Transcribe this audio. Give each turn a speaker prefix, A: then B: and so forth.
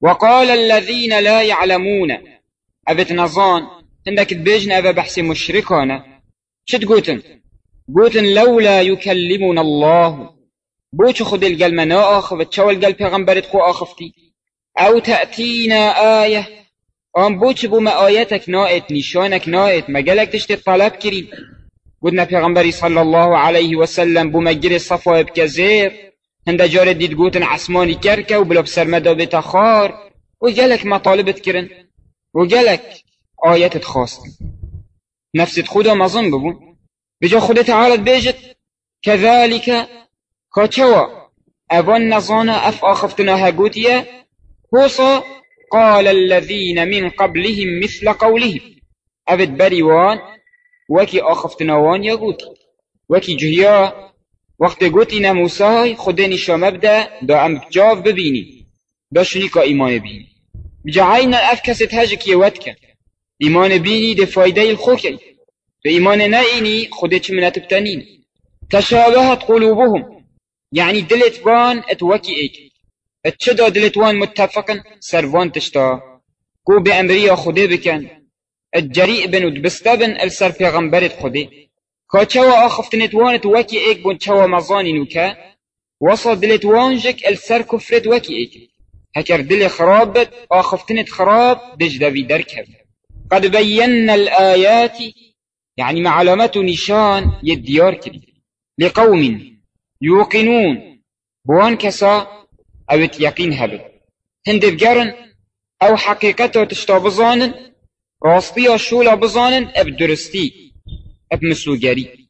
A: وقال الذين لا يعلمون. أبت نظان عندك تبيجن أبا بحسي مشركانا شد قوتن؟ قوتن لولا يكلمنا الله. بوش خد القلب منا آخف تشو القلب پیغمبرت خو آخفتي. أو تأتينا آية. آن بوش بو ما آياتك نائت نشانك نائت. ما قالك تشتي طلب كريم. قلنا پیغمبري صلى الله عليه وسلم بو مجري صفا بكزير. هند جار ديد قوتن عسماني كركة وبلا بسرمدا بتخار وقالك مطالبت كرن وقالك آيات خواست. نفس خدا مظن ببون بجا خدا تعالى بيجت كذلك كاتوا أبان نظانا أف آخفتنا هقوتيا هوصا قال الذين من قبلهم مثل قولهم. أبد بريوان وكي آخفتناوان يقوت وكي جهيا وقت قوتنا موسى خدني شو مبدا دا ام جاف ببيني دا شنيكا إيمان بيني بجعينا أف كست هجك يوتك إيمان بيني ده فايدة الخوكي فإيمان نائني خدت من تبتنين تشابهت قلوبهم. يعني دلت وان اتوكي ايك اتشدا دلت وان متفقا سروان تشتا. قو بأمريا خده بكن الجريء بن ودبستبن السر پیغمبرت خده کا چوا آخفتنت وانت وكي ايك بون چوا مزاني نوكا وصل دلت وانجك السر كفرت وكي ايك هكر دل خرابت آخفتنت خراب دجدوي دركب قد بينا الآيات يعني معلومة نشان يديار كري لقوم يوقنون بوان كسا أو يقين هند بجرن أو حقيقته تشتا راستي شولا بزانن اب درستي اب مسلوگری